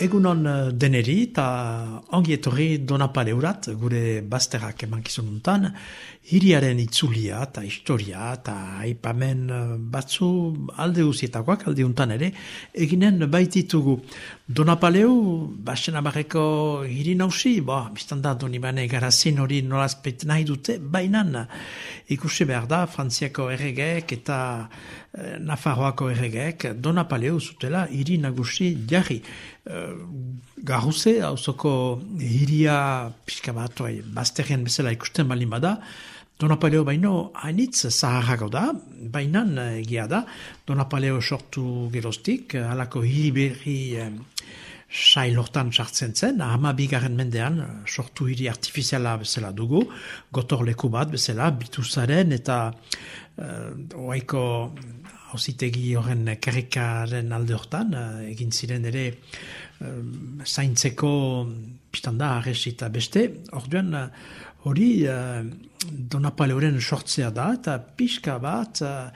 Egunon eh, deneri eta ongi etorri donapaleurat gure bazterrak emankizun untan, hiriaren itzulia eta historia eta aipamen eh, batzu alde guzietakoak alde untan ere, eginen baititugu. Donapaleu, basen abarreko hiri nausi, bo, biztan da donibane garazin hori nolazpet nahi dute, bainan ikusi behar da, Frantziako erregeek eta eh, Nafarroako erregeek, Donapaleu zutela hiri nagusi jarri. Uh, Garruze, hauzoko hiria pixka bat, bazterren bezala ikusten balin bada, Donapaleo baino hainitz zaharrago da, bainan egia da, Donapaleo sortu gerostik, halako hiri berri eh, sailortan sartzen zen, hama bigarren mendean sortu hiri artifiziala bezala dugu, gotor leku bat bezala, bituzaren eta uh, oaiko hausitegi horren karikaren alde hortan, eh, egin ziren ere um, zaintzeko pistanda arresi beste, orduan hori uh, Donapaleoren sortzea da, eta pixka bat uh,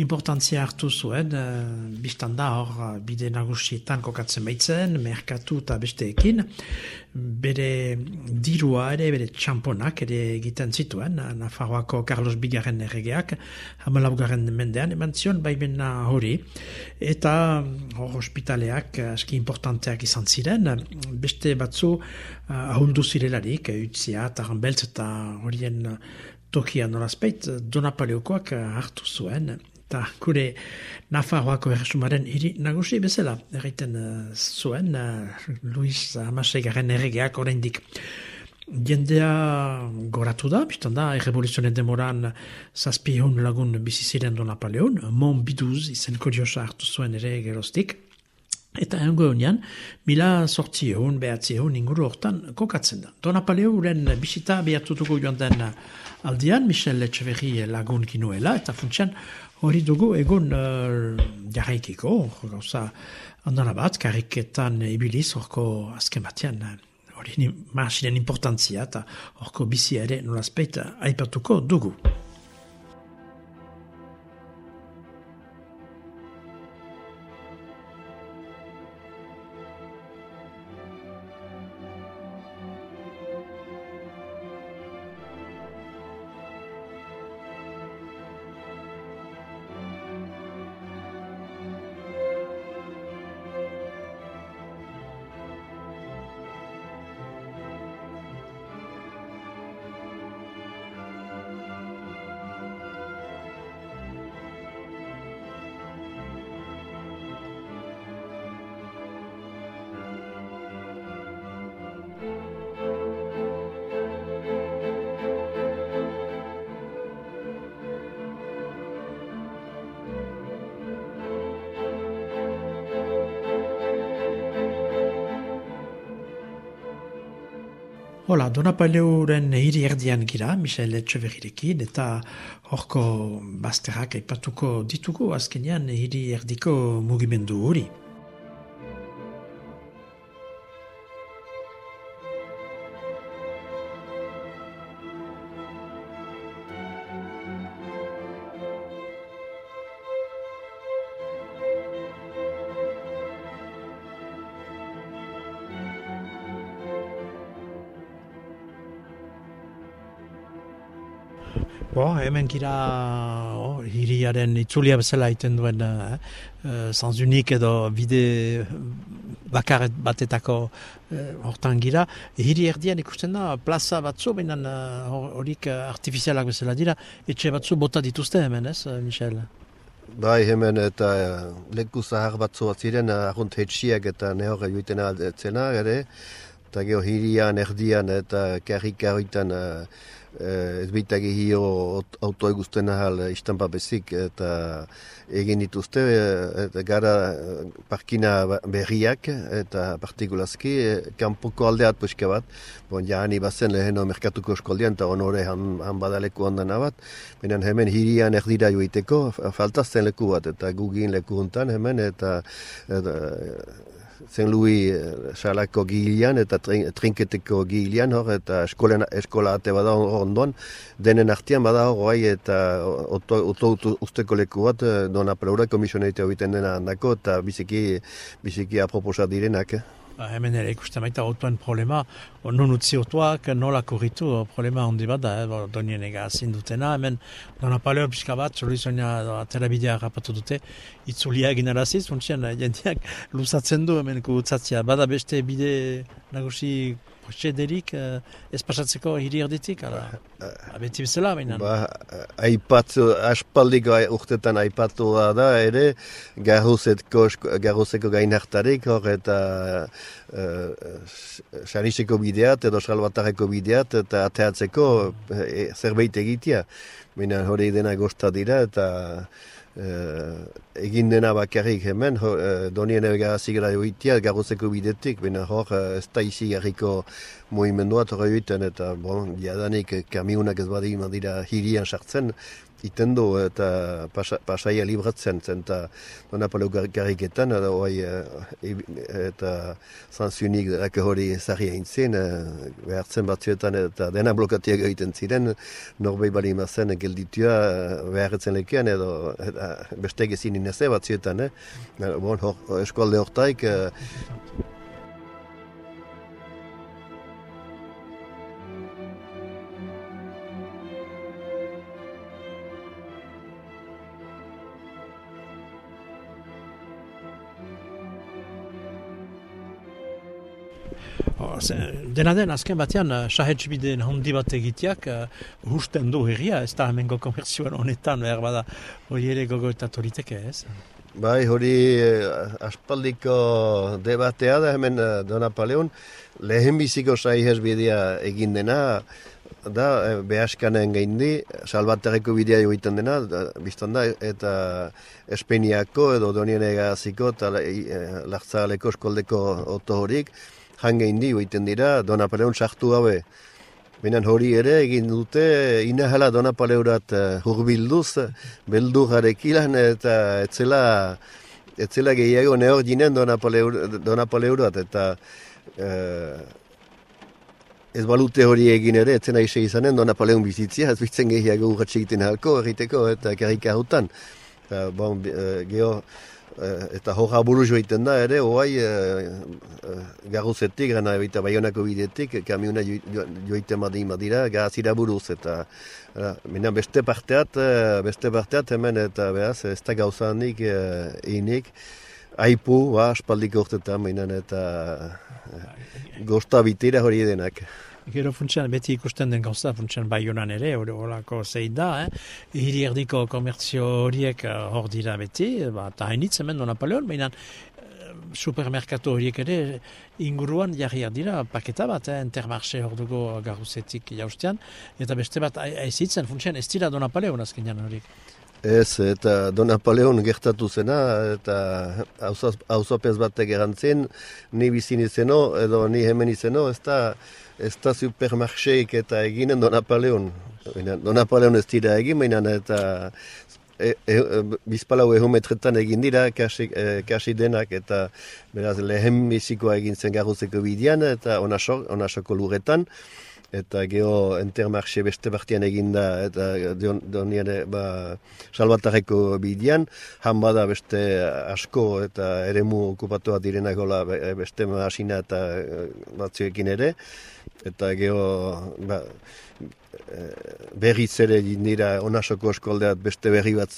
importantzia hartu zuen, uh, biztanda hor bide nagusietan kokatzen baitzen, merkatu eta besteekin, bere dirua ere, bere txamponak ere egiten zituen, Nafarroako Carlos Bigarren erregeak, hamalabgarren mendean, eman zion baimena hori, eta hor hospitaleak aski importanteak izan ziren, beste batzu uh, ahuldu zirelarik, utzia, eta eta horien tokia nolazpeit, Donapaleokoak hartu zuen, eta gure Nafarroako erresumaren hiri nagusi bezala, erraiten uh, zuen, uh, Luis Amasei garen erregeak oraindik jendea goratu da, biztan da, errevoluzionen demoran zazpi lagun biziziren do Napoleon, Mon Biduz izen kodiosa hartu zuen ere gerostik, Eta egon goenean, mila sortzi egun, behatzi egun, inguru hortan kokatzen da. Don Napoleonen bisita behatutuko joan den aldian, Michel Echeverri lagun kinuela, eta funtsian hori dugu egun uh, jarraikiko, gauza andana bat, kariketan ibiliz horko azken batean, hori uh, marxinen importantzia, eta horko bizi ere nolazpeit aipatuko dugu. Donapaleuren hiri erdian gira, Michel Etxeverrirekin, eta horko bazterrak aipatuko dituko azkenean hiri erdiko mugimendu hori. Gira oh, hiriaren itzulia bezala iten duen eh, uh, zanzunik edo bide bakar batetako uh, hortan gira. Hiri erdian ikusten da, plaza batzu, baina horik uh, artifizialak bezala dira, etxe batzu bota dituzte hemen, ez, Michel? Bai, hemen eta leku zahar batzu ziren, ahunt hetxiak eta nehorre joiten aldetzena, ere, eta geho hirian, erdian eta karrik eh, ez bitagi hio auto eguzten ahal istampa bezik eta egin dituzte eh, eta gara eh, parkina berriak eta partikulazki eh, kanpoko aldeat puske bat. Bon, jahani bazen leheno merkatuko eskoldian eta onore han, han badaleku ondan bat. Benen hemen hirian erdira joiteko faltazten leku bat eta gugin leku hontan hemen eta, eta zen lui eh, salako gilean eta trinketeko gilean hor eta eskolen, eskola ate bada ondoan denen artian bada hor gai eta oto, usteko leku bat eh, dona pleura komisioneitea biten dena handako eta biziki, biziki aproposa direnak. Eh? Ba, hemen ere ikusten baita autoen problema, non utzi otuak nola kurritu problema handi bat da, eh, donien ega zindutena, hemen dona paleo pixka bat, soluizioa aterabidea rapatu dute, itzulia egin araziz, funtsian jendeak luzatzen du hemen kutzatzia, bada beste bide nagusi Xederik uh, ez pasatzeko hiri erditik, ala? Abeti bezala, baina? Ba, aipatu, aspaldiko urtetan aipatu da ere, garruzeko gainartarik, hor eta saniseko uh, bideat, edo salbatareko bideat, eta ateatzeko e, zerbait egitea. Baina hori dena gozta dira, eta uh, egin dena bakarrik hemen, ho, uh, donien ega zigara joitia garrozeko bidetik, baina hor uh, ez da izi garriko moimendua torre joiten, eta bon, jadanik kamiunak ez badi dira hirian sartzen, iten du eta pasa, pasaia libratzen zen eta Napoleo garriketan eta oai e, eta zantzionik dake hori zarri hain zen e, behartzen batzuetan eta dena blokatiak egiten ziren norbei bali mazen gelditua beharretzen lekean edo eta beste gezin inese batzuetan eh? bon, hor, eskualde hortaik dena den, azken batean, uh, sahetxbideen handi bat egiteak, uh, husten du herria, ez da hemengo komerzioan honetan, behar bada, hori ere gogo eta toriteke, ez? Bai, hori uh, aspaldiko debatea da hemen uh, Dona Paleon, lehen biziko sahetxbidea egin dena, da, eh, behaskanen gaindi, salbatareko bidea joiten dena, da, biztan da, eta Espeniako edo donien egaziko eta lartzaleko eskoldeko oto horik, jange indi egiten dira Donapaleon sartu gabe. Benen hori ere egin dute inahala Donapaleurat uh, hurbilduz, beldu jarekilan eta etzela, etzela gehiago nehor jinen Donapaleurat eta uh, ez balute hori egin ere, etzena ise izanen Donapaleon bizitzia, ez bitzen gehiago urratxe egiten halko, erriteko eta kerrika hautan. Uh, bon, uh, geho, Eh, eta horra buru joiten da ere, oai e, e, garruzetik, gana ebita baionako bidetik, kamiuna joiten madin madira, gazira buruz, eta e, beste parteat, beste parteat hemen, eta behaz, ez da gauza handik, e, aipu, ba, espaldiko urtetan, eta e, gosta bitira hori edenak. Gero funtsian, beti ikusten den gauza funtsian bai honan ere, hori horako zein da, eh? hiri erdiko komertzio horiek uh, hor dira beti, ba, eta hainitz hemen dona paleon, baina uh, supermerkatu horiek ere inguruan jarriak dira, paketa bat, eh? intermarxe hor dugu garruzetik jaustean, eta beste bat aizitzen funtsian ez dira dona paleon azkenean horiek. Ez, eta Don Napoleon gertatu zena, eta hauzapez batek erantzen, ni bizin izeno, edo ni hemen izeno, ez da, ez da supermarxeik eta eginen Don Napoleon. Don Napoleon ez dira egin, baina eta e, e, bizpalau ehometretan egin dira, kasi, e, kasi denak, eta beraz lehen bizikoa egin zen garruzeko bidian, eta onasoko luretan eta geho entermarxe beste partian eginda eta donien ba, salbatareko bidian, han bada beste asko eta eremu okupatua direnak gola beste masina eta eh, batzuekin ere, eta geho ba, eh, berriz ere dira onasoko eskoldeat beste berri bat,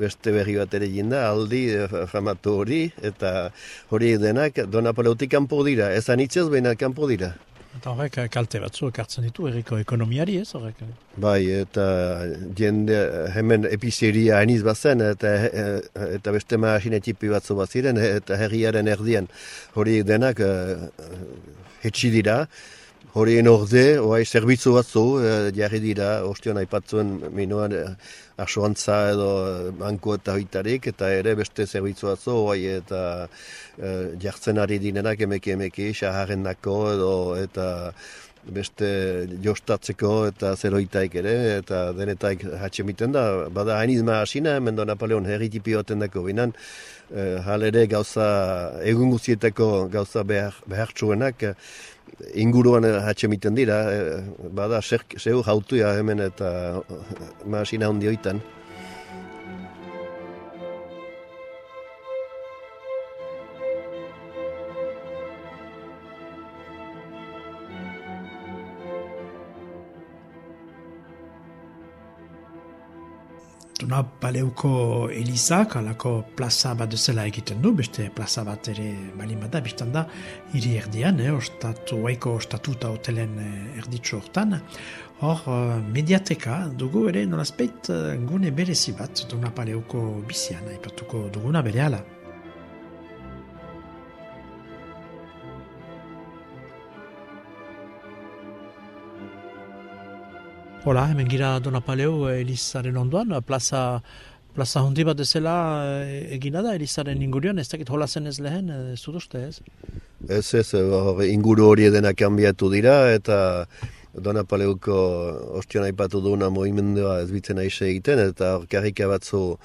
beste berri bat ere jinda, aldi eh, famatu hori, eta hori denak donapoleutik kanpo dira, ez anitzez baina kanpo dira. Eta horrek eh, kalte batzu ekartzen ditu erriko ekonomiari ez horrek. Bai, eta jende hemen epizeria hainiz bazen, eta, eta beste maasine tipi batzu bat ziren, eta herriaren erdian hori denak uh, hetsi dira. Horien orde, oai, zerbitzu batzu, e, jarri dira, ostion aipatzuen minuan, e, asoantza edo banku eta hoitarik, eta ere beste zerbitzu batzu, oai, eta e, jartzen ari dinenak emeki emeki, xaharren dako, edo, eta beste jostatzeko eta zeroitaik ere, eta denetaik hatxemiten da, bada hainizma hasina, hemen do Napoleon herri tipi dako binan, e, halere gauza, egun guzietako gauza behar, behartsuenak, inguruan hatxe miten dira, e, bada zeu jautuia hemen eta masina hondi oitan. Duna paleuko elizak, alako plaza bat duzela egiten du, beste plaza bat ere balin bada, biztan da, hiri erdian, eh, ostatu, waiko ostatuta hotelen eh, erditzu hortan. Hor, eh, mediateka dugu ere nolazpeit eh, gune berezi bat Duna paleuko bizian, aipatuko duguna bere Hola, hemen gira Donapaleu Elizaren ondoan, plaza, plaza hondi bat ezela eh, egina da Elizaren inguruan, ez dakit hola zen ez lehen, eh, ez dut uste ez? Ez ez, inguru hori edena kanbiatu dira, eta Donapaleuko ostion aipatu duna moimendua ez bitzen aixe egiten, eta karrika batzu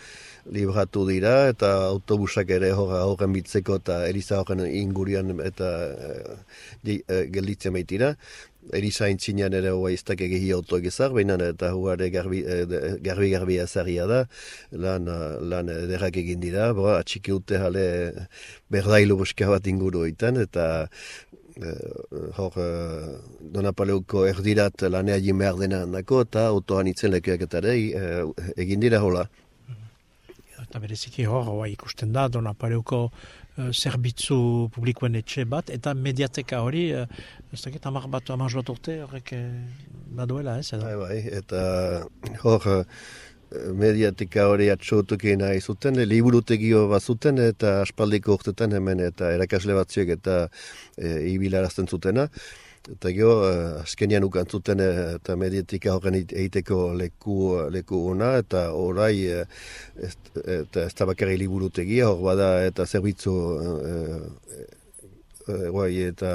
libratu dira, eta autobusak ere horren bitzeko eta Eliza horren ingurian eta e, gelditzen baitira erizain zinean ere hoa iztak egehi auto egizar, baina eta huare garbi, eh, garbi garbi azaria da, lan, lan derrak egin dira, bo, atxiki ute jale berdailu buska bat inguru oitan, eta eh, hor eh, Donapaleuko erdirat lanea jin behar dena handako, eta autoan itzen lekuak eta eh, egin dira hola. Eta bereziki hor, ikusten da, Donapaleuko Eh, zerbitzu publikoen etxe bat, eta mediateka hori, uh, ez dakit, amak bat, amak bat urte, horrek uh, baduela, ez? Bai, bai, eta hor, mediateka hori atxotukin nahi zuten, liburutegio bat zuten, eta aspaldiko urtetan hemen, eta erakasle batziek, eta e, ibilarazten zutena. Eta gero, uh, azkenian ukantzuten uh, eta medietika horren egiteko leku, leku ona, eta orai, eta ez tabakari liburutegia, hor bada, eta zerbitzu, uh, eta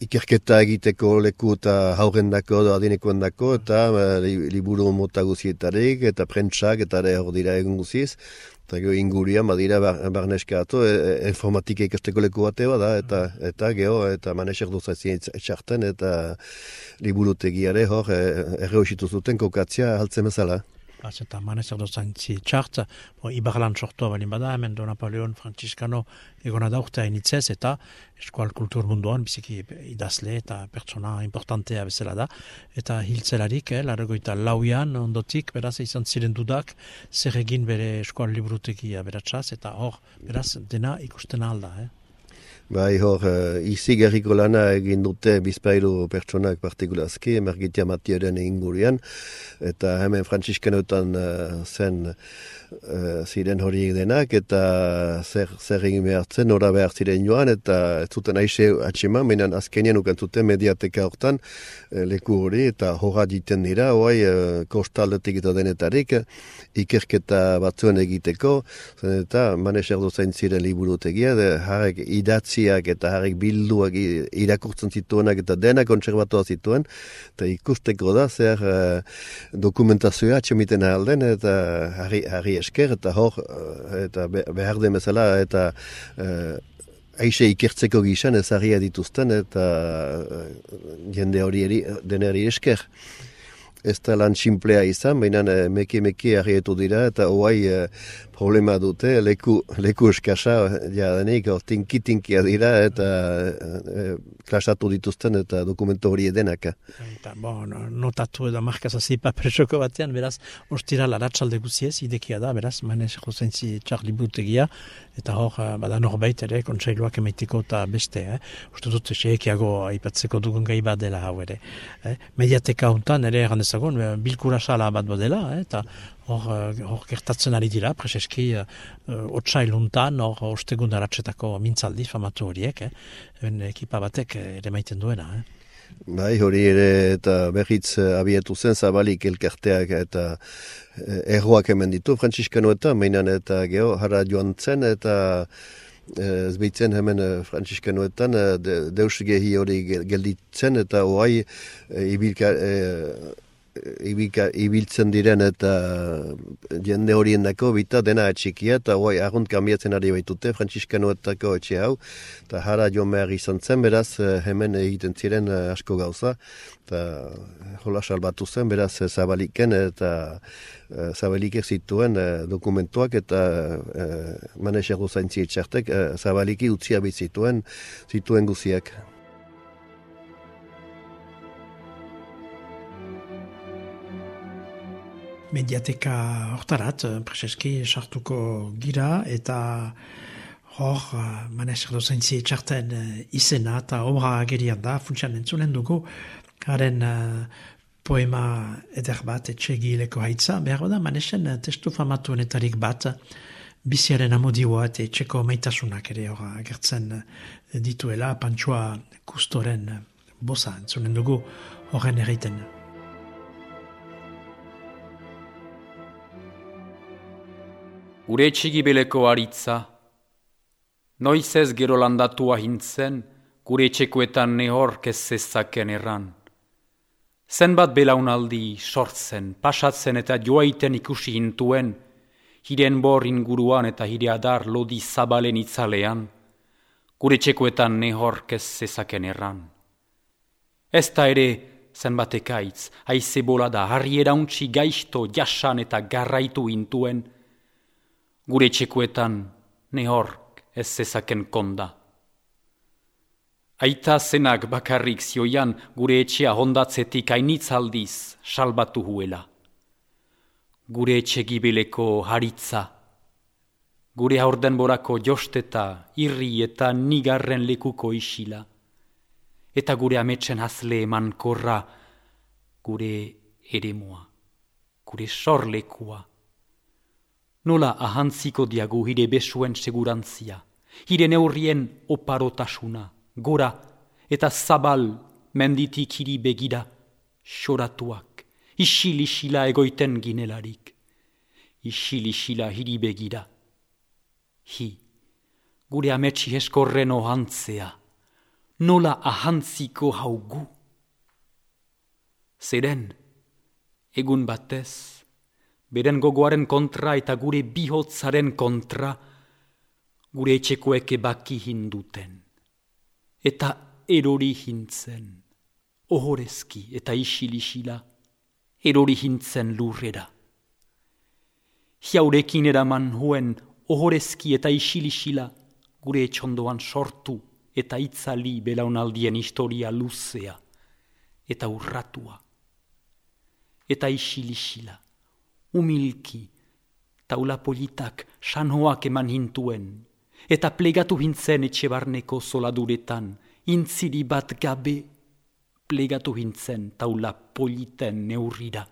ikerketa egiteko leku eta hauren dako, adinekoen dako, eta liburu mota guzietarik, eta prentsak, eta hor dira egun guziz, Eta geho ingurian, badira, barneska ato, e, e, informatika ikasteko leku bateo da, eta, eta geho, eta manesek duzazien etxarten, eta liburutegiare hor, e, erre zuten kokatzia haltzen bezala. Eta manez erdo zantzi txart, bo, ibarlan sortua balin bada, hemen do Napoleon Franciscano egona daukta initzez, eta eskual kultur munduan, biziki idazle eta pertsona importantea bezala da, eta hiltzelarik, eh, largoita lauian, ondotik, beraz, izan ziren dudak, zer egin bere eskual librutekia beratzaz, eta hor, beraz, dena ikusten alda, eh. Bai hor, uh, izi gerriko lana egin dute bizpailu pertsonak partikulazki, emergitia matiaren ingurian, eta hemen Franciscanotan uh, zen uh, ziren hori denak, eta zer, zer egin behartzen, ora behar ziren joan, eta ez zuten aixe atxeman, menan azkenian ukantzuten mediateka hortan uh, leku hori, eta horra diten dira, hoai uh, kostaldetik eta denetarik, ikerketa batzuen egiteko, zen eta manes erdo zain ziren liburutegia, de, harek idatzi idatziak eta harrik bilduak irakurtzen zituenak eta dena kontserbatua zituen, eta ikusteko da zer uh, dokumentazioa atxemiten alden eta harri, harri esker eta hor uh, eta behar den bezala eta uh, Aixe ikertzeko gizan ezagia dituzten eta jende hori denari esker. Ez da lan simplea izan, baina meki meki arietu dira, eta hoai problema dute, leku, leku eskasa, ja denik, tinki-tinkia dira, eta e, klasatu dituzten, eta dokumento hori edenak. Eta, bon, notatu edo markazazi papresoko batean, beraz, ostira laratxalde guziez, idekia da, beraz, manez josentzi txarli butegia, eta hor, bada norbait ere, kontsailuak emaiteko eta beste, eh? uste dut, seekiago aipatzeko dugun gai bat dela hau ere. Eh? Mediateka hontan ere errandezagon, bilkura sala bat dela, eh? eta hor, eh, hor gertatzen ari dira, preseski, uh, otsailuntan, hor ostegun daratxetako mintzaldi famatu horiek, eh? Ben, ekipa batek ere maiten duena. Eh? Bai, hori ere eta behitz abietu zen zabalik elkarteak eta erroak hemen ditu, Franciscano eta mainan eta geho, harra joan zen eta ez behitzen hemen Franciscanoetan deus gehi hori gelditzen eta hoai ibilka ibika, ibiltzen diren eta jende horien dako bita dena atxikia eta hoi argunt kambiatzen ari baitute Franciscanoetako etxe hau eta jara jo mehar izan zen beraz eh, hemen egiten ziren eh, asko gauza eta jola salbatu zen beraz eh, zabaliken eta zabalik zituen dokumentuak eta manexago zaintzi etxartek zabaliki utzia bizituen zituen guziak. Mediateka hortarat, eh, preseski sartuko gira, eta hor, eh, manezer dozaintzi txarten eh, izena eta obra agerian da, funtsian entzunen dugu, garen poema eder bat, etxegi leko haitza, behar da, manezen testu famatu honetarik bat, biziaren amodioa eta etxeko maitasunak ere hor agertzen dituela, pantsua kustoren bosa entzunen dugu horren erreiten. Gure etxigibeleko aritza. Noiz ez gero landatua hintzen, gure etxekoetan nehor kezezaken erran. Zenbat belaunaldi sortzen, pasatzen eta joaiten ikusi hintuen, hiren bor inguruan eta hire adar lodi zabalen itzalean, gure etxekoetan nehor kezezaken erran. Ez da ere, zenbat ekaitz, haize bolada, harri erauntzi gaizto, jasan eta garraitu intuen, gure txekuetan nehork ez zezaken konda. Aita zenak bakarrik zioian gure etxea hondatzetik ainitzaldiz salbatu huela. Gure etxe gibeleko haritza, gure haurden borako josteta, irri eta nigarren lekuko isila, eta gure ametsen hazle eman korra, gure eremua, gure sorlekua, nola ahantziko diagu hire besuen segurantzia, hire neurrien oparotasuna, gora eta zabal menditik hiri begira, xoratuak, isil-isila egoiten ginelarik, isil-isila hiri begira. Hi, gure ametsi eskorren ohantzea, nola ahantziko haugu. Zeren, egun batez, beren gogoaren kontra eta gure bihotzaren kontra, gure etxekoek ebaki hinduten. Eta erori hintzen, ohorezki eta isilisila, erori hintzen lurrera. Hiaurekin eraman huen ohorezki eta isilisila, gure etxondoan sortu eta itzali belaunaldien historia luzea eta urratua. Eta isilisila umilki, taula politak sanhoak eman hintuen, eta plegatu hintzen etxe barneko zoladuretan, intziri bat gabe, plegatu hintzen taula politen neurrira.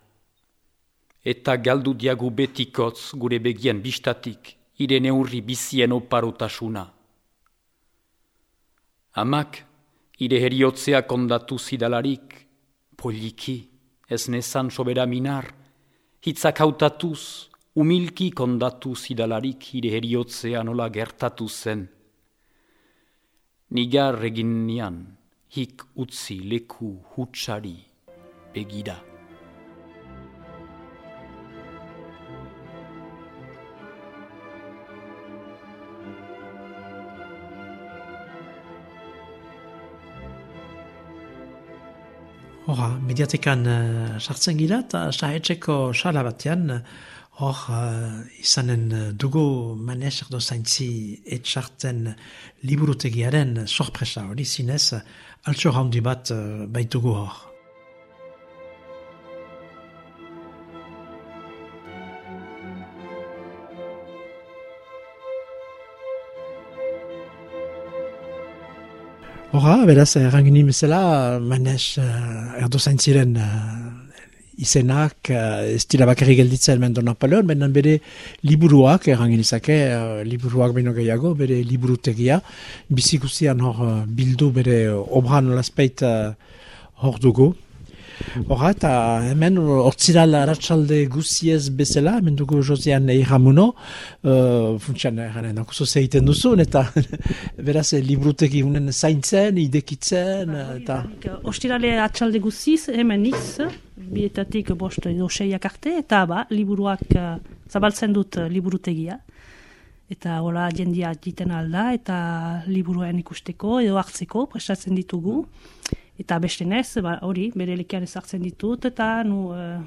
Eta galdu diagu betikotz gure begien bistatik, ire neurri bizien oparotasuna. Amak, ire heriotzea kondatu zidalarik, poliki, ez nezan sobera minar, hitzak hautatuz, umilki kondatu zidalarik hire heriotzea nola gertatu zen. Nigar egin nian, hik utzi leku hutsari begira. Hora, mediatekan uh, sartzen gira eta sahetxeko sala batean uh, Hor, uh, izanen dugu manes erdo zaintzi etxartzen liburutegiaren sorpresa hori zinez, altxo handi bat uh, baitugu hor. Hora, beraz, errangini bezala, manes uh, erdo zaintziren izenak uh, ez dira bakarri gelditzen mendo Napoleon, benen bere liburuak, errangin izake, uh, liburuak beno gehiago, bere liburutegia, bizikusian hor uh, bildu bere obran olazpeit uh, hor dugu. Horra, eta hemen ortsiral ratxalde guziez bezala, hemen dugu Josian Eiramuno, uh, funtsian eranen akuso zeiten duzun, eta beraz libruteki unen zaintzen, idekitzen, eta... Ostirale ratxalde guziz, hemen iz, bietatik bost edo seiak arte, eta ba, liburuak uh, zabaltzen dut uh, liburutegia. Eta hola jendia jiten alda, eta liburuen ikusteko edo hartzeko prestatzen ditugu. Eta beste nez, ba, hori, bere lekian ezartzen ditut, eta nu uh,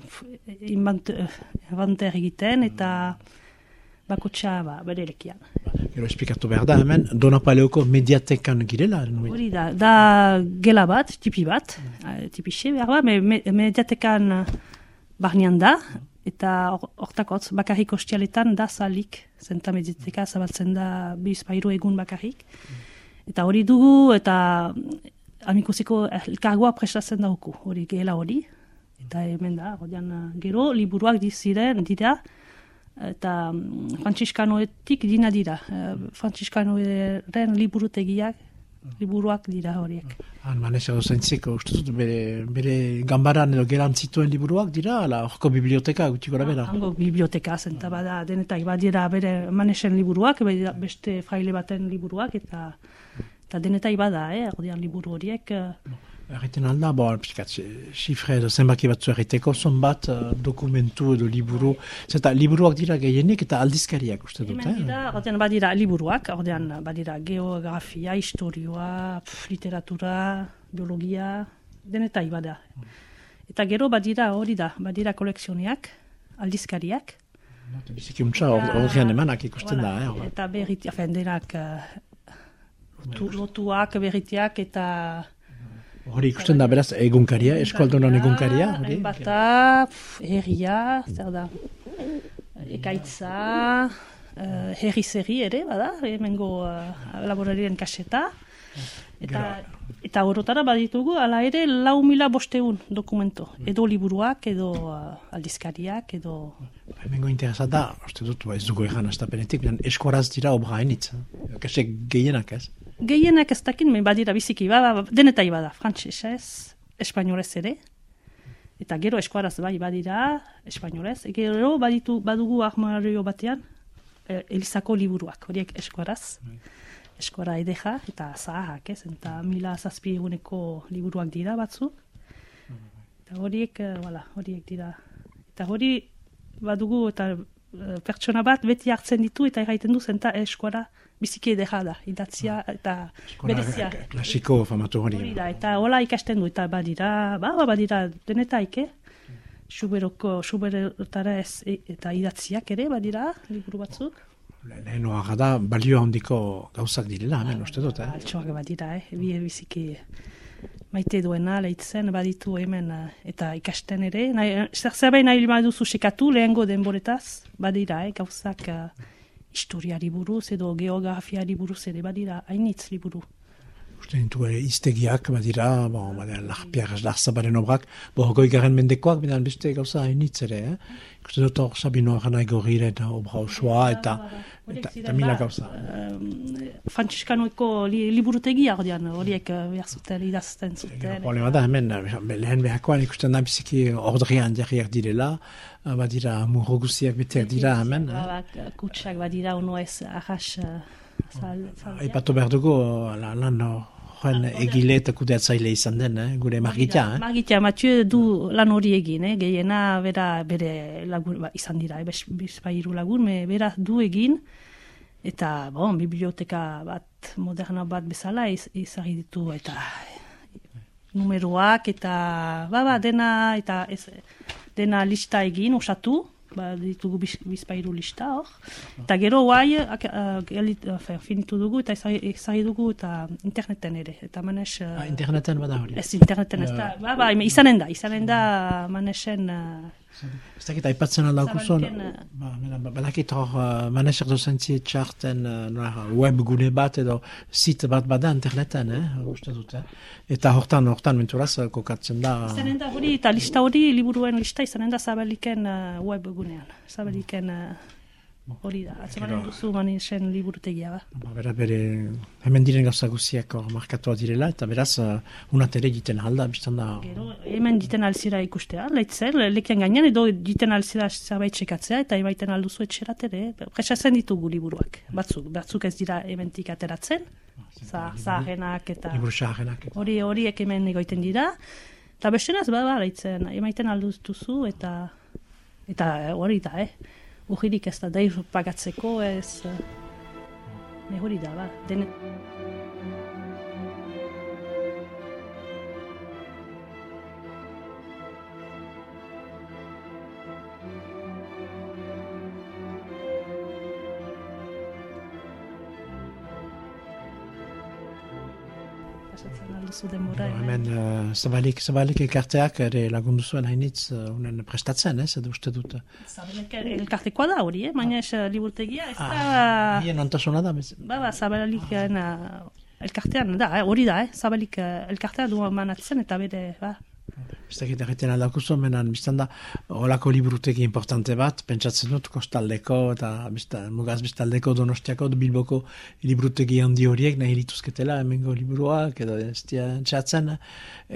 inbanter egiten, eta bakotxa ba, bere lekian. Gero esplikatu behar da, hemen, Dona Paleoko mediatekan girela? Hori da, da gela bat, tipi bat, mm. tipixe behar ba, me, me, mediatekan barnean da, eta hortakotz, bakarrik ostialetan da zalik, zenta mediateka zabaltzen da bizpairu egun bakarrik. Eta hori dugu, eta amikusiko elkargoa prestatzen dauku, hori gela hori. Eta hemen da, gero, liburuak diziren, dira, eta mm, frantziskanoetik dina dira. Uh, Frantziskanoeren liburutegiak, liburuak dira horiek. Han, manez edo zaintzeko, uste dut, bere, bere gambaran edo gerantzituen liburuak dira, ala horko biblioteka gutxi gora bera? Hango biblioteka, zenta bada, denetak badira bere manesen liburuak, beste fraile baten liburuak, eta eta denetai bada, eh, liburu horiek. Uh, Erriten alda, bo, piskat, xifre edo zenbaki batzu erriteko, zon bat uh, dokumentu edo liburu, zeta liburuak dira gehienik eta aldizkariak uste dut, eh? Dira, ordean badira liburuak, ordean badira geografia, historioa, pf, literatura, biologia, denetai bada. Eta gero badira hori da, badira koleksioniak, aldizkariak. Biziki untsa, horrean emanak ikusten da, eh? Eta berrit, afen, denak, uh, lotuak, berritiak, eta... Hori ikusten da, beraz, egunkaria, eskualdonan egunkaria. Hori bata, herria, zer da, ekaitza, uh, herri zerri ere, bada, hemengo uh, laborarien kaseta. Eta, eta horotara baditugu, ala ere, lau mila bosteun dokumento. Edo liburuak, edo uh, aldizkariak, edo... Hemengo interesat da, uste dut, ba, ez dugu egan estapenetik, eskuaraz dira obra hainitz. Kasek gehienak ez? Gehienak ez dakin, badira biziki, ba, ba, denetai bada, frantzesez, espainolez ere, eta gero eskuaraz bai badira, espainolez, gero baditu, badugu ahmario batean, e, Elizako liburuak, horiek eskuaraz, eskuara edeja, eta zahak, ez, eta mila zazpi eguneko liburuak dira batzu, eta horiek, wala, e, horiek dira, eta hori badugu, eta e, pertsona bat beti hartzen ditu, eta erraiten du zenta eskuara, biziki edera da, idatzia ah. eta berezia. Klasiko famatu hori. eta hola ikasten du, eta badira, ba, ba badira denetaik, eh? Suberoko, suberotara ez, e, eta idatziak ere, badira, liburu batzuk. Leheno da, balio handiko gauzak direla, hemen uste dut, eh? Altxoak badira, eh? Bi biziki maite duena, lehitzen, baditu hemen, eh, eta ikasten ere. Zer zerbait nahi duzu sekatu, lehengo denboretaz, badira, eh? Gauzak... Uh, historiari buruz edo geografiari buruz ere badira hainitz liburu. Dintu ere iztegiak badira, bon, badira lahpiak lahzabaren obrak, bo hogoi garen mendekoak, bidan beste gauza hainitz ere, eh? Ikusten dut hor Sabino Arana egorri eta obra osoa eta, eta, eta mila gauza. Frantziskanoeko li, liburutegia horiek eh, behar zuten idazten zuten. Problema da, hemen, lehen behakoan ikusten da biziki ordrian jarriak direla, eh, badira murro guziak beteak dira hemen. Eh? Kutsak badira unu ez ahas Aipatu behar dugu, lan joan egile eta kudeatzaile izan den, eh? gure margitea. Eh? Margitea, Mathieu du lan hori egin, eh? gehiena bera bere lagun, ba, izan dira, eh? bizpairu lagun, me bera du egin, eta bon, biblioteka bat, moderna bat bezala iz, izari ditu, eta numeroak, eta ba, ba, dena, eta ez, dena lista egin, osatu, ba, ditugu biz, bizpairu lista hor. Eta gero guai, uh, finitu dugu eta ezagri ezagri dugu eta interneten ere. Eta manes... Uh, Ah, interneten bada hori. Ez interneten ez da, ba, ba, izanen da, izanen da manesen... Uh, Ez dakit aipatzen eh, ba, ba- badakit hor uh, maneser dozentzi txarten uh, web gune bat edo sit bat bada interneten, eh, uste dut, eh? Eta hortan, hortan menturaz uh, kokatzen da. izanen da hori, eta lista hori, liburuen lista izanen da zabaliken uh, web gunean. Zabaliken uh, hori da. Atzemanen duzu manesen liburutegia ba. Ba, bera, bere, hemen diren gauza guziak hor markatua direla, eta beraz, uh, unat ere egiten alda, biztan da. Gero, hemen diten alzira ikustea, leitzer, lekian gainean, edo diten alzira zerbait txekatzea, eta emaiten alduzu etxerat ere, presatzen ditugu liburuak. Batzuk, batzuk ez dira hementik ateratzen, za- zaharrenak eta... Liburu xaharenak. eta- Hori horiek hemen egoiten dira. Eta bestenaz, ba, ba, leitzen, emaiten alduzu eta eta eh, hori da, eh? Ujirik ez da, dair pagatzeko ez... eh, Ne hori da, ba, den... denbora, Bo, hemen. uh, zabalik, zabalik elkarteak ere lagundu zuen hainitz uh, unen prestatzen, ez, edo uste dut. Zabalik elkartekoa da hori, eh? Baina ez liburutegia, ez da... Ah, hien ontasuna da, bez, Ba, ba, zabalik elkartean, da, hori da, eh? Zabalik elkartea du manatzen eta bere, ba, ez dakit egiten aldakuzu, menan, biztan da, olako liburutegi importante bat, pentsatzen dut, kostaldeko, eta biztan, mugaz biztaldeko, donostiako, bilboko liburutegi handi horiek, nahi lituzketela, hemengo liburuak, edo ez txatzen,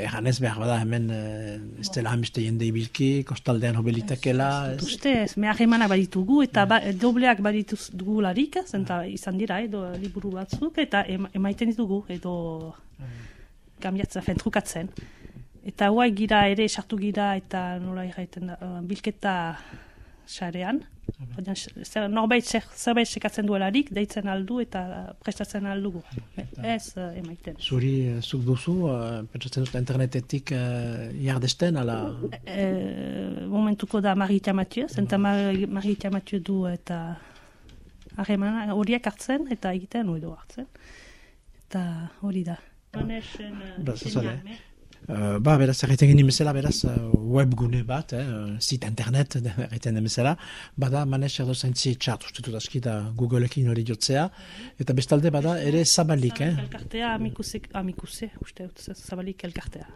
egan ez behar bada, hemen, eh, ez dela hamiste jende ibilki, kostaldean hobelitakela, ez, uste, ez, meharremanak baditugu, eta ba, dobleak badituz dugularik, zenta izan dira, edo liburu batzuk, eta em, emaiten ditugu, edo kambiatzen, fen, trukatzen. Eta guai gira ere sartu gira eta nola irraiten da, uh, bilketa sarean. Baina, zer- norbait zer- zerbait sekatzen duelarik, deitzen aldu eta prestatzen aldugu. Ez uh, emaiten. zuri, eh, zuk duzu, eh, pentsatzen dut internetetik uh, jardesten, ala, E, momentuko da Marita Mathieu, zenta Mar- Marita Mathieu du eta harreman horiek hartzen eta egiten edo hartzen. Eta hori da. Manesen, uh, Ba, eh? Uh, ba, beraz, erreiten gini bezala, beraz, uh, webgune bat, eh, site internet, erreiten den bezala, bada, manez erdo zaintzi txart, uste dut aski da Googleekin hori jotzea, eta bestalde bada, ere zabalik, eh? Elkartea amikuse, amikuse, uste dut, zabalik elkartea.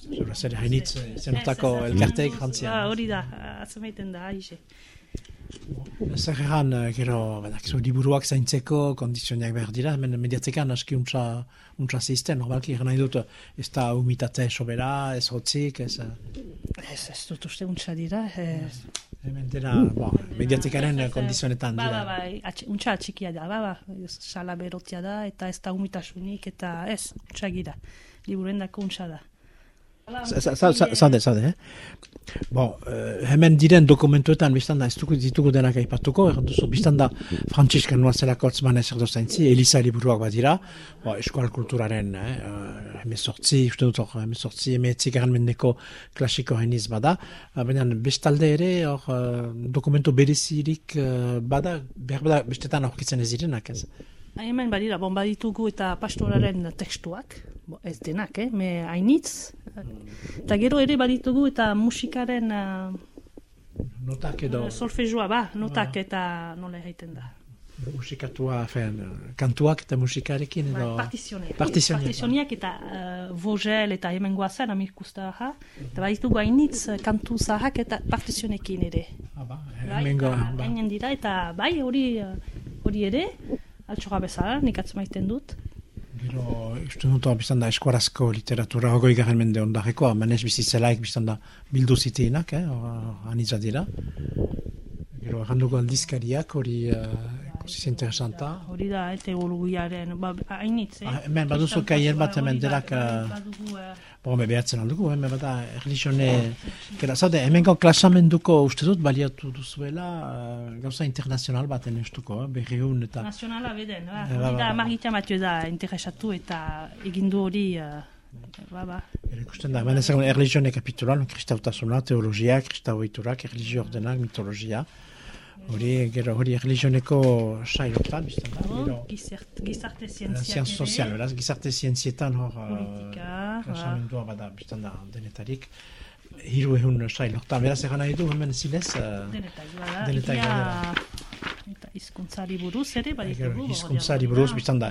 Zura zer hainitz, eh, zenotako elkarteik Ba, frantzian. hori da, atzemaiten da, aize. Zer egan, eh, gero, badak, zo, liburuak zaintzeko kondizioniak behar dira, hemen mediatekan aski untsa, untsa zizten, normalki egan nahi dut, ez da humitate sobera, ez hotzik, ez... eh, Ez, ez dut uste untsa dira, ez. Hemen dira, bo, mediatekaren eh, kondizionetan Ba, dira. ba, ba, atx, untxa atxikia da, ba, ba, sala berotia da, eta ez da humitasunik, eta ez, untxa gira. Liburuen dako untxa da. Zade, zade, eh? Bo, eh, hemen diren dokumentuetan biztan da, ez dugu ditugu denak aipatuko, erran duzu, biztan da, Frantziska Nuazelako Otzman ezerdo zaintzi, Elisa liburuak badira, bo, eskual kulturaren, eh, eh, hemezortzi, uste dut hor, hemezortzi, emeetzik eran mendeko klasiko heniz bada, eh, baina bestalde ere, hor, eh, dokumentu berezirik eh, bada, behar bada, bestetan aurkitzen ez direnak, ez? Hemen badira, bon, baditugu eta pastoraren tekstuak, bo, ez denak, eh, me hainitz, eta gero ere baditugu eta musikaren uh, Notak edo, solfejoa, ba, notak eta nola egiten da. musikatua, fen, kantuak eta musikarekin edo... Partizioneak. Partizioneak, Partizioneak eta uh, vogel eta hemen guazen amirkusta aha. Eta baditugu hainitz uh, kantu zahak eta partizionekin ere. Ah, ba, Bai, hemengo, eta ba. gainen dira eta bai hori uh, hori ere, altxoga bezala, nik atzemaiten dut. Gero, uste dut, biztan da eskuarazko literatura hogoi garen mende ondareko, manez bizitzelaik biztan da bildu ziteenak, eh, anitza dira. Gero, erranduko aldizkariak hori uh, ziz interesanta. Hori da, eta evolugiaren, ba, hainitz, eh? Ah, hemen baduzu kaien bat hemen derak, eh, eh, Bo, me behatzen aldugu, hemen bada, erlixione, gera, zaude, hemengo klasamenduko uste dut baliatu duzuela uh, gauza internazional baten estuko, eh, berriun eta... nazionala beden, ba, Eh, ba, hori ba, da, ba. Marita Mathieu da interesatu eta egindu hori uh, Ba, ba. Ere ikusten da, hemen ezagun erligione kapitulan, kristautasuna, teologia, kristau oiturak, erligio ordenak, mitologia. Hori, gero, hori erligioneko sailotan, bizten da. Gero, gizart- gizarte eh, zientziak Zienz sozial, beraz, gizarte zientzietan hor... eh, Politika. Pensamendua bada, bizten da, denetarik. Hiru ehun sailotan, beraz, egan nahi du, hemen zinez... eh, Denetak bada. Denetak egia- Eta hizkuntzari buruz ere, baditugu. Gero, hizkuntzari buruz, biztan da,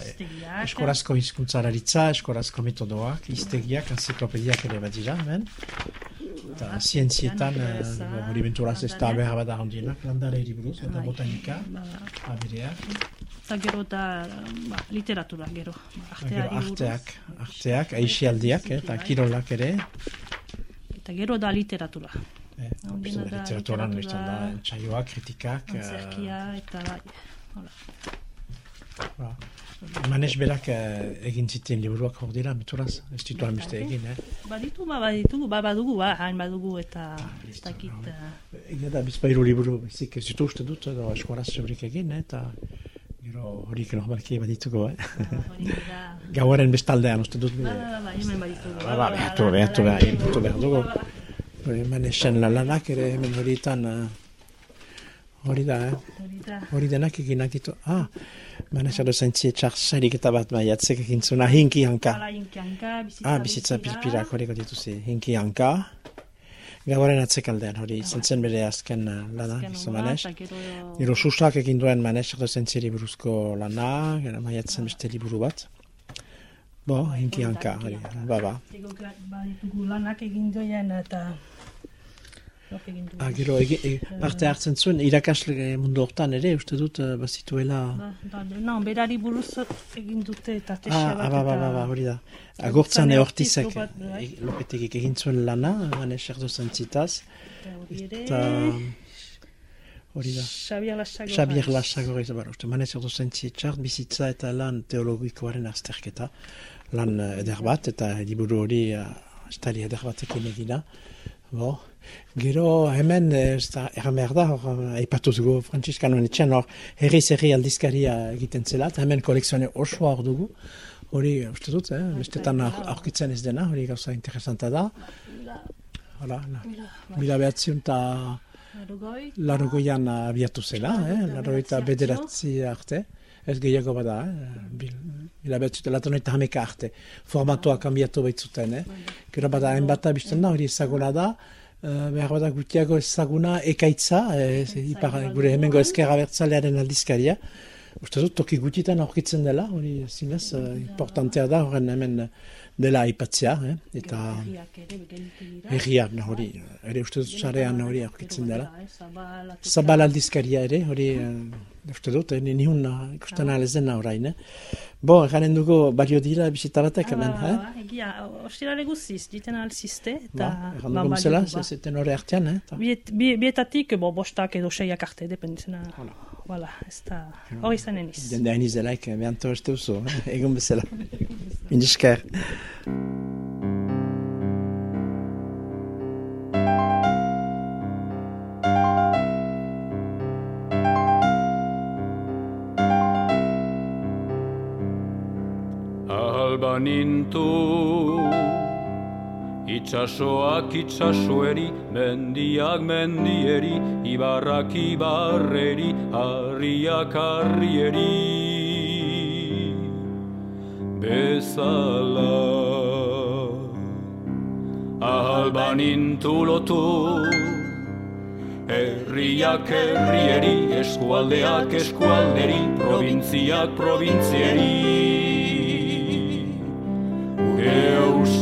eskorazko hizkuntzalaritza, eskorazko metodoak, iztegiak, enziklopediak ere bat dira, hemen. Eta zientzietan, eh, hori benturaz ez da behar bada handienak, landareri buruz, eta Bai. botanika, Ba, abereak, Eta gero da, ba, literatura, gero. Ba, buruz. arteak, arteak, aixialdiak, eta kirolak ere, Eta gero da literatura. eh, da literaturan, literatura, da, entsaioak, kritikak, eh, Antzerkia, eta bai. Hola. Ba. Manes berak eh, egin ziten liburuak hor dira, meturaz, ez dituan beste egin, eh. Baditu, ba, baditugu, ba, badugu, ba, hain badugu, eta Ah, ez dakit, eh, Egia da, bizpairu liburu bezik ez ditu uste dut, edo eskuaraz sobrik egin, eh, eta gero horik normalki badituko, eh. hori da. Gauaren bestaldean uste dut. Ba, ba, ba, hemen baditugu. Ba, ba, behatu, behatu, behatu, behatu behar dugu. Hori hemen esen lalanak ere hemen horietan, eh, hori da, eh. Hori da. Hori denak eginak ditu. Ah, manes edo zaintzie txar sairik eta bat maiatzek egin zuna, hinki hanka. Ah, bizitza pilpirak horiko dituzi, hinki hanka. Gauaren atzekaldean, hori izan zen bere azken eh, lana, izan manes. Gero susak egin duen manes edo zaintzieri buruzko lana, gero maiatzen beste liburu bat. Bo, hinki hanka, hori, ba, ba. Lanak egin duen, eta... Du. Ah, gero, egi, e, parte hartzen zuen, irakasle mundu hortan ere, uste dut, eh, bazituela... Ba, ba, no, berari buruz egin dute eta Ah, tesia ah, bat ba, ba, eta... ba, ba, hori da. Agurtzane eortizek, bai. e, lopetegik egin zuen lana, manes erdo zantzitaz, eta hori da. Xabier Lasago. Xabier Lasagor ez bara, uste, manez erdo zantzietxart, bizitza eta lan teologikoaren azterketa, lan eh, eder bat, eta liburu hori uh, estali eder batekin egina. Bo, gero hemen, eh, ez da, erran behar da, eh, aipatu dugu Franciscanoen etxean, hor, herri zerri aldizkaria egiten zela, eta hemen kolekzioane osoa hor dugu, hori, uste dut, eh, bestetan aur- aurkitzen ez dena, hori gauza interesanta da. Hala, la, mila behatziun eta larogoian abiatu zela, eh, larogoi eta bederatzi arte, ez gehiago bada, eh, mila behatziun eta laton eta hameka arte, formatoa kanbiatu baitzuten, eh. Gero bada, hainbat abizten da, hori ezaguna da, eh, behar bada gutiago ezaguna ekaitza, eh, ez- ipar, gure hemengo ezkerra bertzalearen aldizkaria, Uste dut, toki gutitan aurkitzen dela, hori zinez, eh, importantea da, horren hemen eh, dela aipatzea, eh? eta Herriak hori, ere uste dut sarean hori aurkitzen dela. eh, Zabal, aldizkaria ere, hori eh, uste dut, eh, nihun uh, ikusten dena orain, eh? Bo, garen dugu bario dira bisita batek hemen, Ah, eh? ba, Egia, ostirale guziz, diten alzizte, eta... Ba, egan ba, dugu balio, ba. zezeten hori artean, eh? Ta- Biet, bi- bietatik, bo, bostak edo seiak arte, dependitzena. Voilà, ez da, hori izanen iz. Jende hain izelaik, eh, behanto ez duzu, eh? egun bezala. Indisker. Alba nintu Itxasoak itxasoeri, mendiak mendieri, ibarrak ibarreri, harriak harrieri. Bezala Alba nintu lotu Herriak herrieri, eskualdeak eskualderi, probintziak probintzieri.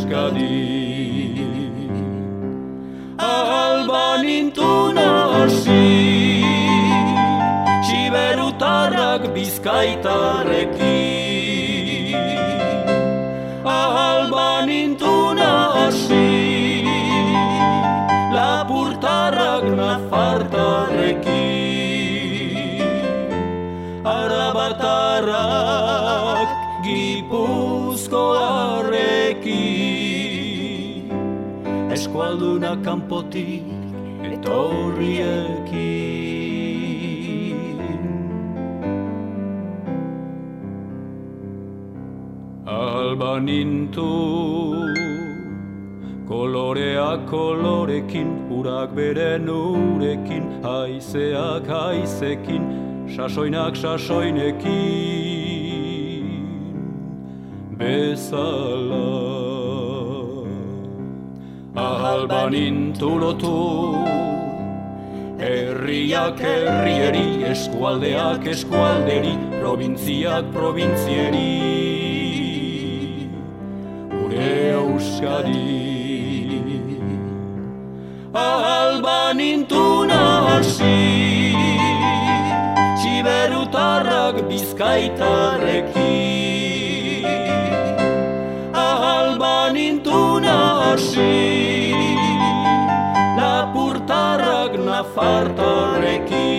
Euskadi Alba nintuna hasi Siberutarrak bizkaitarrekin Alba nintuna hasi Lapurtarrak nafartarrekin Arabatarrak gipuzkoarrekin Eskualduna kanpotik etorriekin. Alba banintu Koloreak kolorekin, urak beren urekin Haizeak haizekin, sasoinak sasoinekin. Bezala Ahal banintu lotu Herriak herrieri, eskualdeak eskualderi, provintziak provintzieri Gure euskadi. Alban intuna hasi. Txiberutarrak bizkaitarreki hasi Lapurtarrak nafartarreki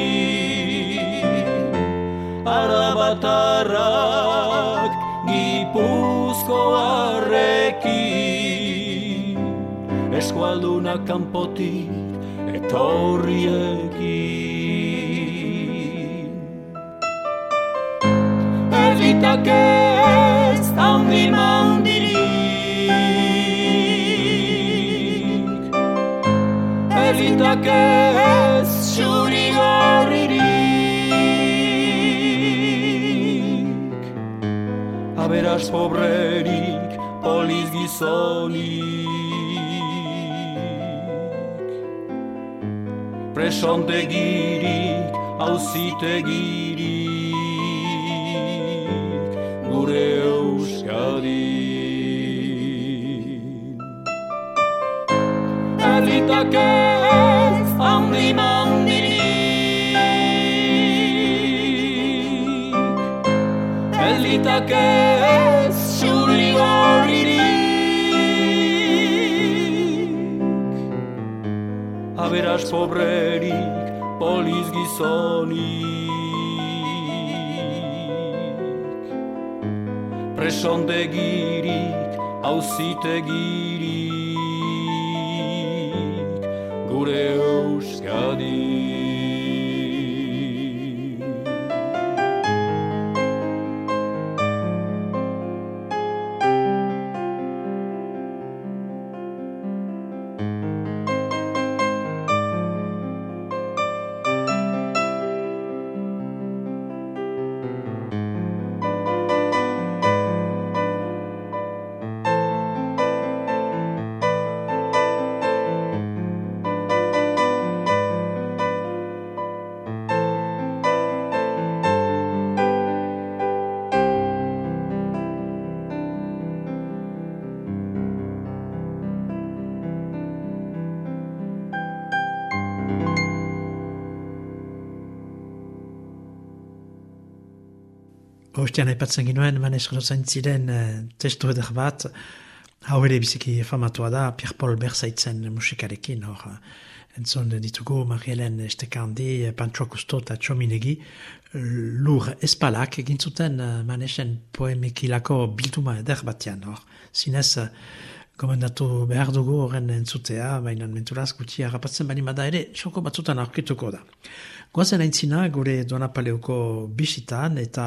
Arabatarrak gipuzkoarreki eskualduna kanpotik etorriekin. Ez erritak ez xuri gorririk, aberaz pobrerik poliz gizonik. presontegirik, hauzitegirik, gure euskadi. Erritak ez Erritak ez aberaz pobrerik poliz gizonik presondegirik hauzitegirik gure Ostean aipatzen ginuen, eman eskonozain ziren uh, testu eder bat, hau ere biziki famatua da, Pierre Paul Berzaitzen musikarekin, hor, entzon ditugu, Marielen Estekandi, Pantro Kusto eta Txominegi, lur espalak egin zuten uh, manesen poemikilako bilduma eder batean, hor, zinez, uh, gomendatu behar dugu horren entzutea, baina menturaz gutxi harrapatzen bani bada ere, xoko batzutan aurkituko da. Goazen aintzina gure Donapaleuko bisitan eta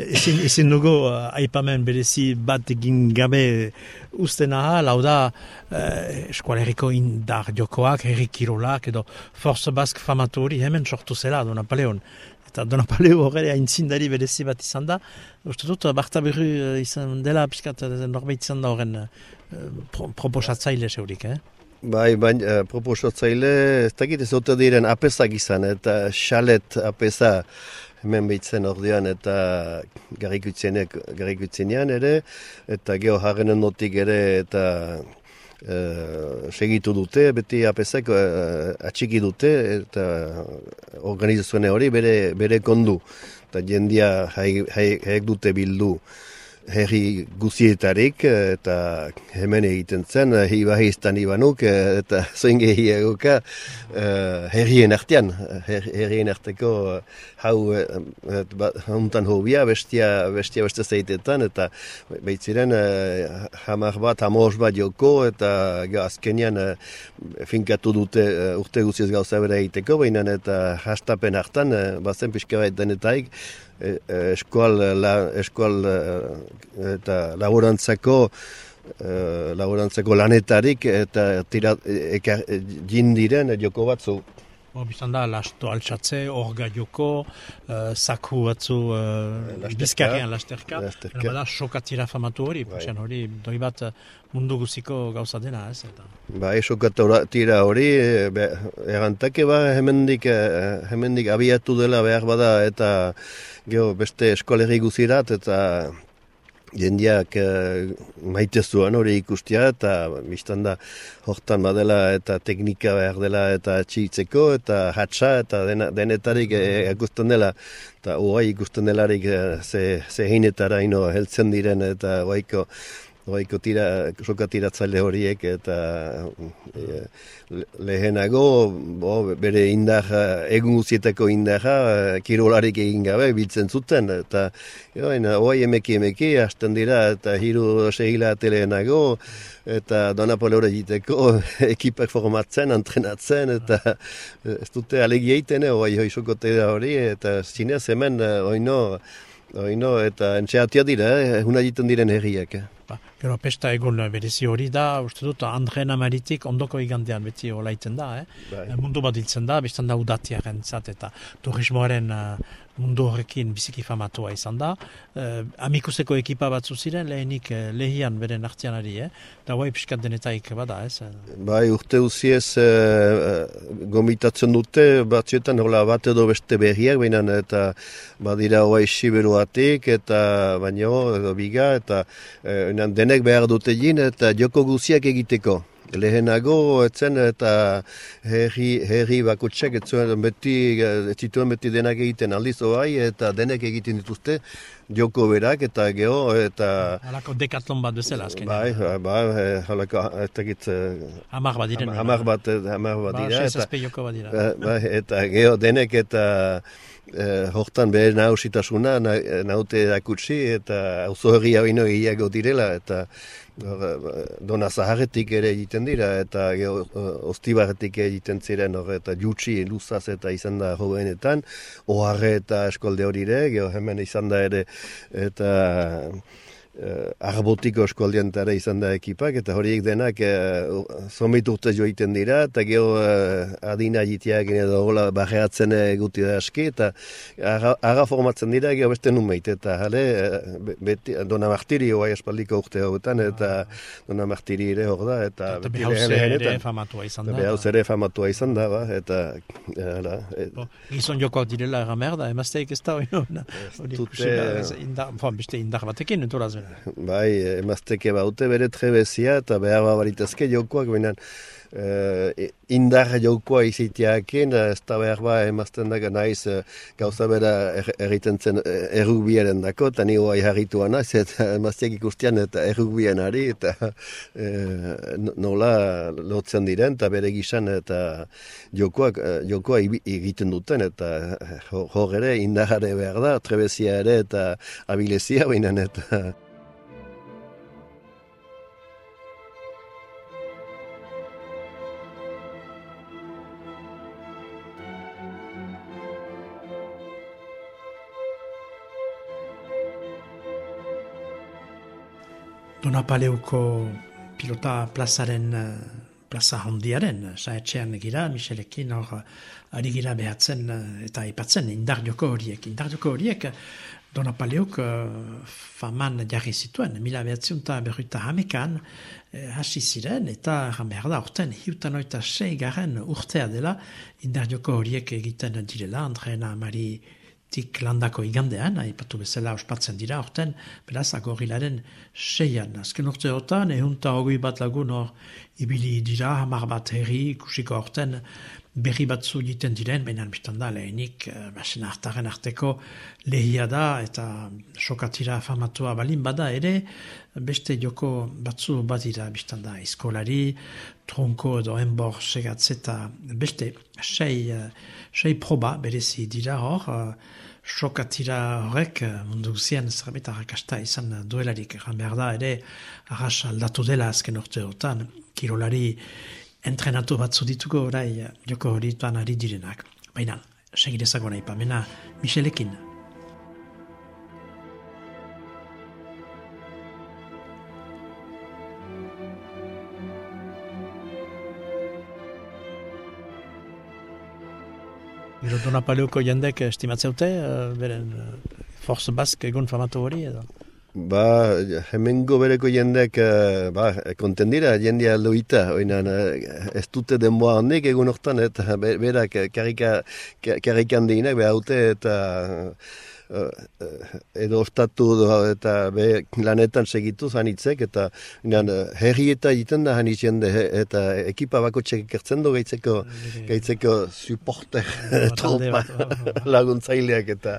ezin, ezin dugu uh, aipamen berezi bat egin gabe usten aha, lau da uh, eskualeriko indar jokoak, herrikirolak edo Forza Bask famatori hemen sortu zela Dona Paleon. Eta Dona Paleo horre hain zindari berezi bat izan da. Uste dut, Barta Berru uh, izan dela, piskat, norbait izan da horren pro, proposatzaile zeurik, eh? Bai, bai, uh, proposatzaile, ez dakit ez dut diren apesak izan, eta xalet apesa hemen behitzen ordean eta garrikutzenean ere, eta geho harrenen notik ere eta e, segitu dute, beti apesak e, atxiki dute eta organizazioen hori bere, bere kondu, eta jendia haik dute bildu. Herri guzietarik eta hemen egiten zen hiba iztan ibanuk eta zoin gehi egoka herrien artean. Her, herrien arteko hau hauntan hobia bestia, bestia beste zeitetan eta behitziren hamar bat, hamos bat joko eta azkenian finkatu dute urte guziez gauza bera egiteko baina eta hastapen hartan bazen pixka bat denetaik eskual, la, eskual e, eta laborantzako laborantzako lanetarik eta tira, eka, jindiren joko batzu Bo, biztan da, lasto altxatze, orga joko, uh, zaku batzu uh, bizkarrian lasterka. lasterka. Bada, sokatira famatu hori, bai. hori, doi bat mundu guziko gauza dena, ez? Eta. Bai, sokatira hori, egantake ba, hemendik, hemendik abiatu dela behar bada, eta geho, beste eskolegi guzirat, eta jendiak uh, maite zuen hori ikustia eta biztan da hortan badela eta teknika behar dela eta txitzeko eta hatsa eta dena, denetarik eh, ikusten dela. Eta oai ikusten delarik uh, ze, ze heinetara ino heltzen diren eta oaiko Oaiko tira, soka horiek eta e, lehenago bo, bere indar, egun guzietako indarra kirolarik egin gabe biltzen zuten eta joen, oai emeki emeki hasten dira eta hiru sehila atelenago eta donapole hori egiteko ekipak formatzen, antrenatzen eta ez dute alegi egiten oai hoi hori eta zinez hemen oino, oino eta entxeatia dira, eh, una egiten diren herriak. Eh. Ba, gero pesta egun berezi hori da, uste dut, Andrena Maritik ondoko igandean beti olaiten da, eh? Bai. Mundu bat diltzen da, bestan da udatiaren zat eta turismoaren uh, mundu horrekin biziki famatua izan da. Uh, amikuseko ekipa batzu ziren, lehenik uh, lehian bere nartian ari, eh? da guai piskat denetaik bada, ez? Bai, urte uziez uh, gomitatzen dute, batzietan hola bat edo beste berriak, baina eta badira guai siberuatik, eta baino, edo biga, eta uh, denek behar dute jin, eta joko guziak egiteko lehenago etzen eta herri, herri bakutsak etzuen beti, etzituen beti denak egiten aldiz oai eta denek egiten dituzte joko berak eta geho eta... Halako dekatlon bat bezala azken. Bai, bai, bai, halako ez dakit... Hamar bat diren. Hamar bat, hamar bat ba, dira. Ba, joko bat dira. Bai, eta geho denek eta... Eh, hortan behar nausitasuna naute dakutsi eta auzo herri hau ino direla eta dona zaharretik ere egiten dira, eta ostibarretik egiten ziren, or, eta jutsi luzaz eta izan da jovenetan, oharre eta eskolde hori ere, hemen izan da ere, eta uh, arbotiko eskualdiantara izan da ekipak, eta horiek denak uh, zomit urte joiten dira, eta geho uh, adina jitiak edo hola barreatzen guti da aski, eta ara, formatzen dira geho beste numeit, eta jale, uh, beti, dona martiri hoa espaldiko urte hauetan, eta dona martiri ere hor da, eta, eta behauz ere famatua izan da. Behauz ere famatua izan da, ba, eta... Hala, et, Gizon joko direla erramerda, emazteik ez da, hori beste indar batekin, Bai, emazteke baute bere trebezia eta behar babaritazke jokoak, baina uh, indar jokoa iziteakin, ez da behar ba emazten dago naiz uh, gauza bera er, erriten zen errugbiaren dako, eta nigo harritua naiz, eta emazteak ikustian eta errugbian ari, eta uh, nola lotzen diren, eta bere gizan eta jokoak, jokoa egiten duten, eta hor ere indarare behar da, trebezia ere eta abilezia baina eta... Donapaleuko pilota plazaren, eh, plaza hondiaren, saetxean gira, Michelekin hor ari gira behatzen eh, eta ipatzen indar joko horiek. Indar joko horiek Donapaleuk faman jarri zituen, mila behatzen eta berruita hamekan hasi ziren, eta erran behar da, orten hiutan oita sei garen urtea dela indar joko horiek egiten direla, Andreena Mari tik landako igandean, aipatu bezala ospatzen dira, orten, beraz, agorilaren seian. Azken urte hortan, ehunta hogei bat lagun hor ibili dira, hamar bat herri, ikusiko orten, berri batzu egiten diren, baina biztan da, lehenik, uh, basen hartaren arteko lehia da, eta sokatira famatua balin bada ere, beste joko batzu bat dira biztan da, eskolari, tronko edo enbor segatzeta, beste, sei, uh, sei proba berezi dira hor, uh, sokatira horrek eh, mundu guzien zerbait arrakasta izan duelarik. Egan behar da ere arras aldatu dela azken urteotan kirolari entrenatu batzu dituko orai joko horituan ari direnak. Baina, segirezako nahi pamena, Michelekin. Gero Dona Paleoko jendek estimatzeute, uh, beren Force Basque egun famatu hori edo? Ba, hemengo bereko jendek, uh, ba, kontendira, jendia loita, oinan, uh, ez dute denboa handik egun hortan, eta berak karika, karikan dinak, behaute, eta edo ostatu eta be, lanetan segitu zanitzek, eta inan, herri eta egiten da hanitzen eta ekipa bako txek du gaitzeko, gaitzeko supporter tropa laguntzaileak eta...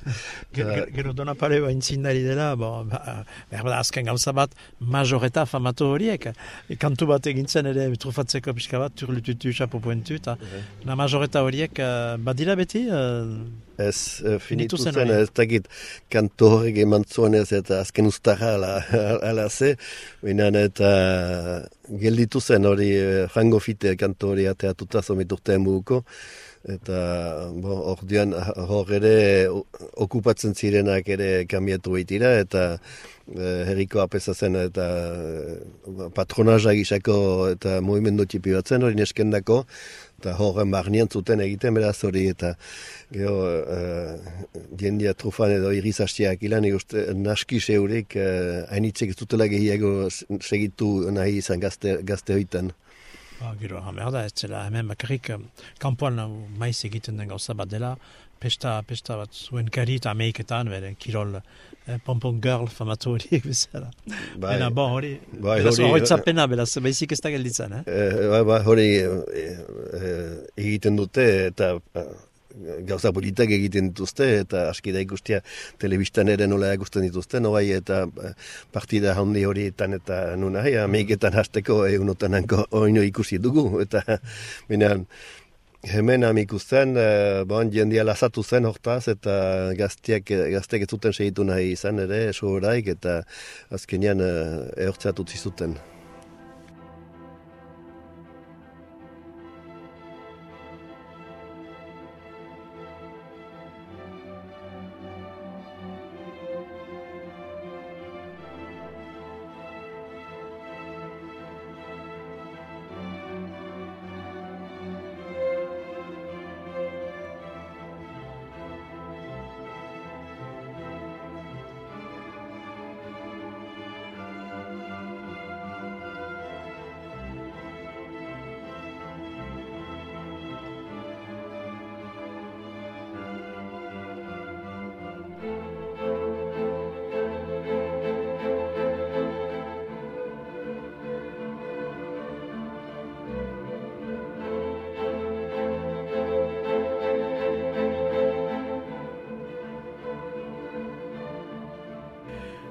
Gero dona pare zindari dela, bo, ba, behar da azken gauza bat majoreta famatu horiek, kantu bat egintzen ere trufatzeko pixka bat, turlututu, xapo poentu, eta na majoreta horiek badira beti, Ez, uh, finitu zen, zen ez dakit kanto horrek eman zuen eta azken ustarra ala, ala ze, binan eta gelditu zen hori uh, frango fite kanto hori ateatuta zomiturtean buko, eta hor dian hor ere okupatzen zirenak ere kambiatu baitira, eta uh, herriko apesa zen eta patronaza gisako eta movimendu txipi batzen hori neskendako, eta horren barnean zuten egiten beraz hori eta geho uh, jendia trufan edo irizastiak ilan uste naski zeurik uh, hainitzek ez gehiago segitu nahi izan gazte, gazte hoitan. Ba, gero, hamer da, ez zela, hemen bakarrik kampuan maiz egiten den gauza bat dela, pesta, pesta bat zuen kari eta ameiketan, bere, kirol, eh, pompon girl famatu horiek bezala. Bai, Baina, bon, hori, bai, beraz, hori zapena, beraz, baizik ez da gelditzen, eh? eh bai, bai, hori eh, eh, egiten dute, eta gauza politak egiten dituzte, eta aski da ikustia telebistan ere nola ikusten dituzte, no bai, eta partida handi horietan eta nuna, ja, meiketan hasteko egunotan hanko oino ikusi dugu, eta binean, Hemen amikusten, e, eh, bon, jendia lasatu zen hortaz, eta gaztiak, gazteak ez zuten segitu nahi izan ere, esu eta azkenean e, ehortzatut zizuten.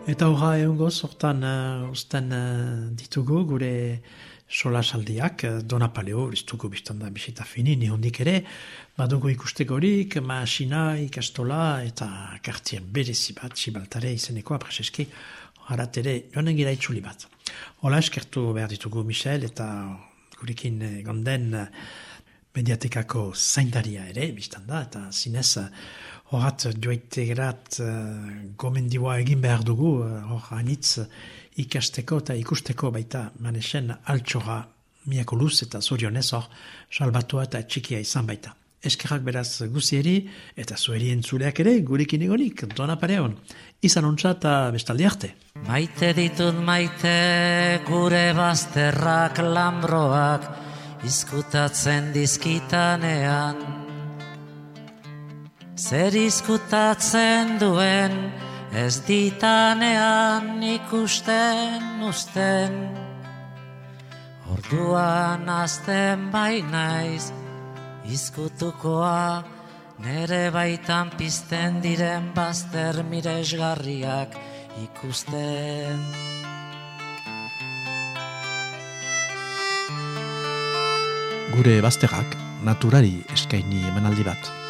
Eta horra egun goz, hortan uh, ditugu gure sola saldiak, uh, Dona Paleo, ez dugu biztanda bisita fini, nihondik ere, badugu ikustekorik, maasina, ikastola, eta kartien berezi bat, sibaltare izeneko apreseski, harat ere, joanen gira itxuli bat. Hola eskertu behar ditugu Michel, eta gurekin gonden mediatekako zaindaria ere, biztanda, eta zinez, Horat joite gerat uh, gomendiua egin behar dugu, uh, hor anitz ikasteko eta ikusteko baita manesen altxora miako luz eta zorionez hor salbatua eta txikia izan baita. Eskerrak beraz guzieri eta zueri entzuleak ere gurekin egonik, dona pareon. Izan ontsa eta bestaldi arte. Maite ditut maite gure bazterrak lambroak izkutatzen dizkitanean. Zer izkutatzen duen ez ditanean ikusten usten Orduan azten bai naiz izkutukoa, nere baitan pizten diren bazter miresgarriak ikusten. Gure bazterrak naturari eskaini emanaldi bat.